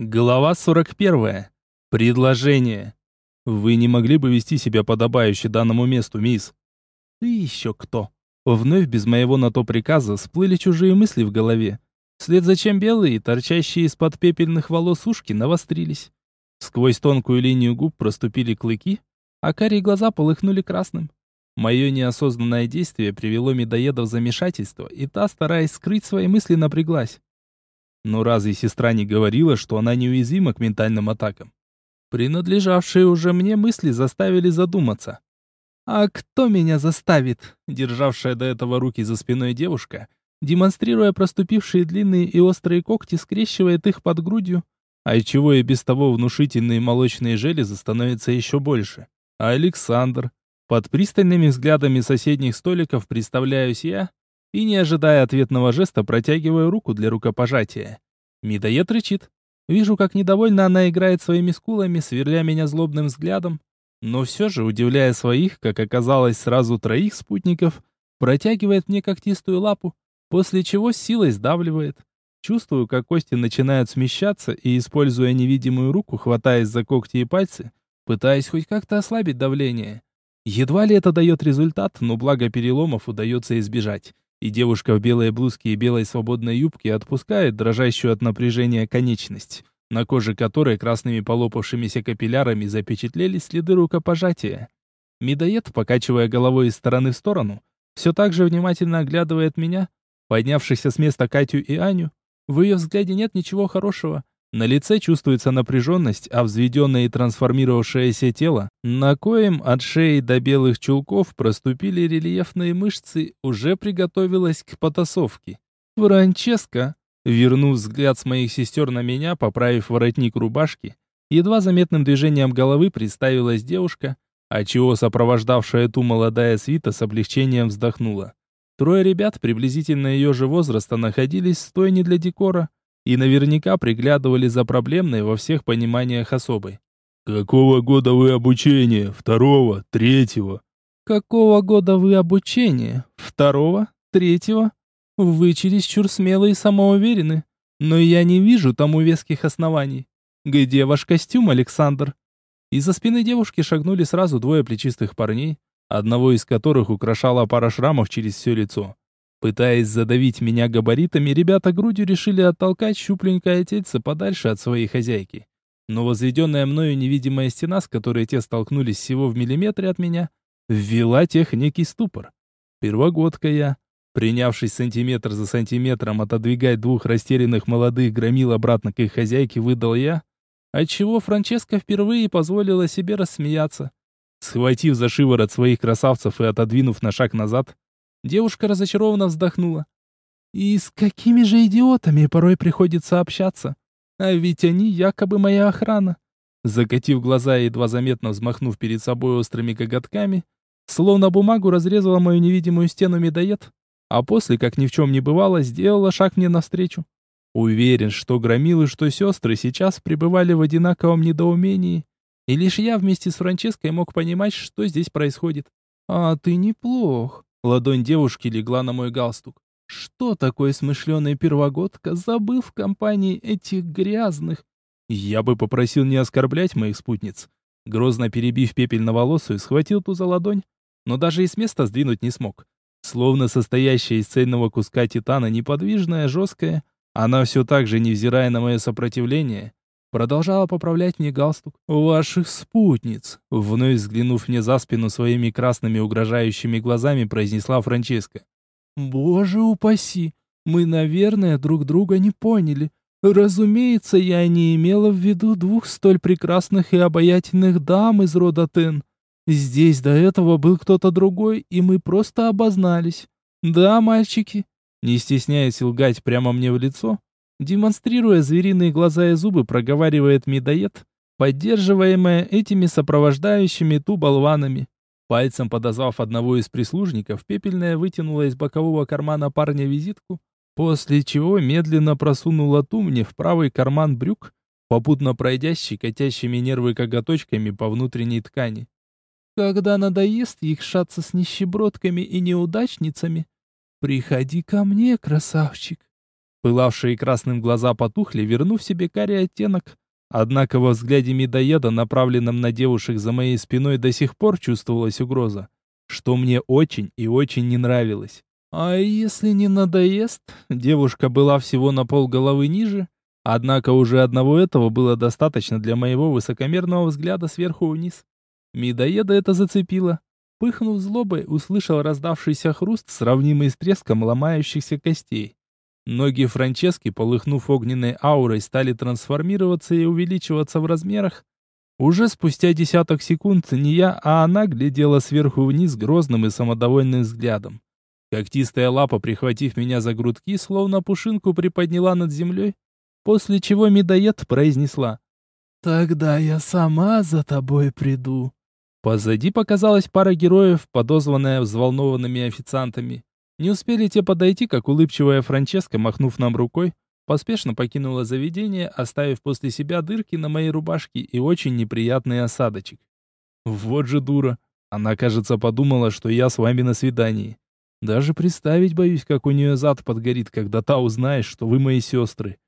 Глава 41. Предложение. Вы не могли бы вести себя подобающе данному месту, мисс? Ты еще кто? Вновь без моего на то приказа всплыли чужие мысли в голове. Вслед за чем белые, торчащие из-под пепельных волос ушки, навострились. Сквозь тонкую линию губ проступили клыки, а карие глаза полыхнули красным. Мое неосознанное действие привело медоеда в замешательство, и та, стараясь скрыть свои мысли, напряглась. Но разве сестра не говорила, что она неуязвима к ментальным атакам? Принадлежавшие уже мне мысли заставили задуматься. «А кто меня заставит?» Державшая до этого руки за спиной девушка, демонстрируя проступившие длинные и острые когти, скрещивает их под грудью, а чего и без того внушительные молочные железы становятся еще больше. А Александр. Под пристальными взглядами соседних столиков представляюсь я, и, не ожидая ответного жеста, протягиваю руку для рукопожатия. Медоед рычит. Вижу, как недовольно она играет своими скулами, сверля меня злобным взглядом, но все же, удивляя своих, как оказалось, сразу троих спутников, протягивает мне когтистую лапу, после чего силой сдавливает. Чувствую, как кости начинают смещаться, и, используя невидимую руку, хватаясь за когти и пальцы, пытаясь хоть как-то ослабить давление. Едва ли это дает результат, но благо переломов удается избежать и девушка в белой блузке и белой свободной юбке отпускает дрожащую от напряжения конечность, на коже которой красными полопавшимися капиллярами запечатлелись следы рукопожатия. Медоед, покачивая головой из стороны в сторону, все так же внимательно оглядывает меня, поднявшихся с места Катю и Аню. В ее взгляде нет ничего хорошего, на лице чувствуется напряженность, а взведенное и трансформировавшееся тело, на коем от шеи до белых чулков проступили рельефные мышцы, уже приготовилась к потасовке. «Франческа!» Вернув взгляд с моих сестер на меня, поправив воротник рубашки, едва заметным движением головы представилась девушка, отчего сопровождавшая ту молодая свита с облегчением вздохнула. Трое ребят приблизительно ее же возраста находились в для декора, и наверняка приглядывали за проблемной во всех пониманиях особой. «Какого года вы обучение? Второго? Третьего?» «Какого года вы обучение? Второго? Третьего? Вы чересчур смелы и самоуверены, но я не вижу тому веских оснований. Где ваш костюм, Александр?» Из-за спины девушки шагнули сразу двое плечистых парней, одного из которых украшала пара шрамов через все лицо. Пытаясь задавить меня габаритами, ребята грудью решили оттолкать щупленькое тельце подальше от своей хозяйки. Но возведенная мною невидимая стена, с которой те столкнулись всего в миллиметре от меня, ввела тех некий ступор. Первогодка я, принявшись сантиметр за сантиметром отодвигать двух растерянных молодых громил обратно к их хозяйке, выдал я, отчего Франческа впервые позволила себе рассмеяться. Схватив за шиворот своих красавцев и отодвинув на шаг назад, Девушка разочарованно вздохнула. «И с какими же идиотами порой приходится общаться? А ведь они якобы моя охрана». Закатив глаза и едва заметно взмахнув перед собой острыми коготками, словно бумагу разрезала мою невидимую стену медоед, а после, как ни в чем не бывало, сделала шаг мне навстречу. Уверен, что громилы, что сестры сейчас пребывали в одинаковом недоумении, и лишь я вместе с Франческой мог понимать, что здесь происходит. «А ты неплох», Ладонь девушки легла на мой галстук. Что такое смышленый первогодка забыл в компании этих грязных? Я бы попросил не оскорблять моих спутниц. Грозно перебив пепельноволосую, схватил ту за ладонь, но даже и с места сдвинуть не смог. Словно состоящая из цельного куска титана, неподвижная, жесткая, она все так же, невзирая на мое сопротивление, Продолжала поправлять мне галстук. «Ваших спутниц!» Вновь взглянув мне за спину своими красными угрожающими глазами, произнесла Франческа. «Боже упаси! Мы, наверное, друг друга не поняли. Разумеется, я не имела в виду двух столь прекрасных и обаятельных дам из рода Тен. Здесь до этого был кто-то другой, и мы просто обознались. Да, мальчики?» Не стесняясь лгать прямо мне в лицо, Демонстрируя звериные глаза и зубы, проговаривает медоед, поддерживаемая этими сопровождающими ту болванами. Пальцем подозвав одного из прислужников, пепельная вытянула из бокового кармана парня визитку, после чего медленно просунула ту мне в правый карман брюк, попутно пройдя щекотящими нервы коготочками по внутренней ткани. Когда надоест якшаться с нищебродками и неудачницами, приходи ко мне, красавчик. Пылавшие красным глаза потухли, вернув себе карий оттенок. Однако во взгляде медоеда, направленном на девушек за моей спиной, до сих пор чувствовалась угроза, что мне очень и очень не нравилось. А если не надоест? Девушка была всего на пол головы ниже, однако уже одного этого было достаточно для моего высокомерного взгляда сверху вниз. Медоеда это зацепило. Пыхнув злобой, услышал раздавшийся хруст, сравнимый с треском ломающихся костей. Ноги Франчески, полыхнув огненной аурой, стали трансформироваться и увеличиваться в размерах. Уже спустя десяток секунд не я, а она глядела сверху вниз грозным и самодовольным взглядом. Когтистая лапа, прихватив меня за грудки, словно пушинку приподняла над землей, после чего медоед произнесла «Тогда я сама за тобой приду». Позади показалась пара героев, подозванная взволнованными официантами. Не успели те подойти, как улыбчивая Франческа, махнув нам рукой, поспешно покинула заведение, оставив после себя дырки на моей рубашке и очень неприятный осадочек. Вот же дура. Она, кажется, подумала, что я с вами на свидании. Даже представить боюсь, как у нее зад подгорит, когда та узнает, что вы мои сестры.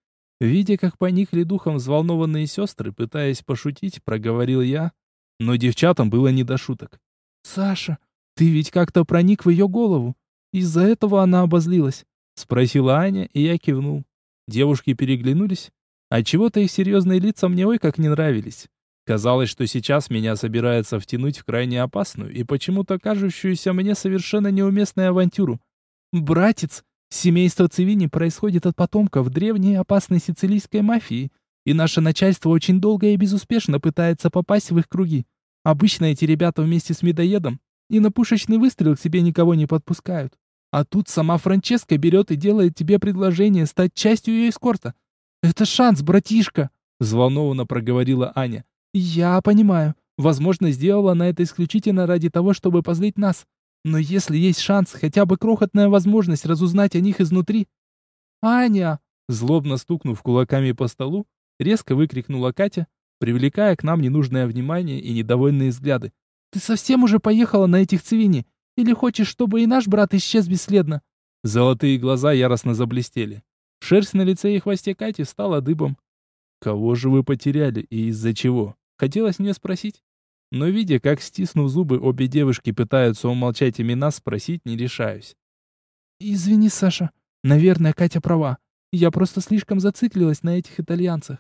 Видя, как поникли духом взволнованные сестры, пытаясь пошутить, проговорил я, но девчатам было не до шуток. «Саша, ты ведь как-то проник в ее голову. Из-за этого она обозлилась, спросила Аня, и я кивнул. Девушки переглянулись, а чего-то их серьезные лица мне ой как не нравились. Казалось, что сейчас меня собирается втянуть в крайне опасную и почему-то кажущуюся мне совершенно неуместную авантюру. Братец, семейство Цивини происходит от потомков древней опасной сицилийской мафии, и наше начальство очень долго и безуспешно пытается попасть в их круги. Обычно эти ребята вместе с медоедом и на пушечный выстрел к себе никого не подпускают. А тут сама Франческа берет и делает тебе предложение стать частью ее эскорта. Это шанс, братишка, взволнованно проговорила Аня. Я понимаю, возможно, сделала она это исключительно ради того, чтобы позлить нас. Но если есть шанс, хотя бы крохотная возможность разузнать о них изнутри... Аня, злобно стукнув кулаками по столу, резко выкрикнула Катя, привлекая к нам ненужное внимание и недовольные взгляды. Ты совсем уже поехала на этих цивини? Или хочешь, чтобы и наш брат исчез бесследно?» Золотые глаза яростно заблестели. Шерсть на лице и хвосте Кати стала дыбом. «Кого же вы потеряли и из-за чего?» Хотелось мне спросить. Но видя, как, стиснув зубы, обе девушки пытаются умолчать имена, спросить не решаюсь. «Извини, Саша. Наверное, Катя права. Я просто слишком зациклилась на этих итальянцах».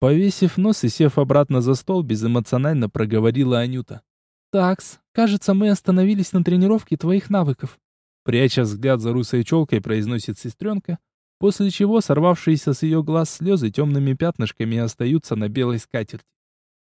Повесив нос и сев обратно за стол, безэмоционально проговорила Анюта. «Такс, кажется, мы остановились на тренировке твоих навыков». Пряча взгляд за русой челкой, произносит сестренка, после чего сорвавшиеся с ее глаз слезы темными пятнышками остаются на белой скатерти.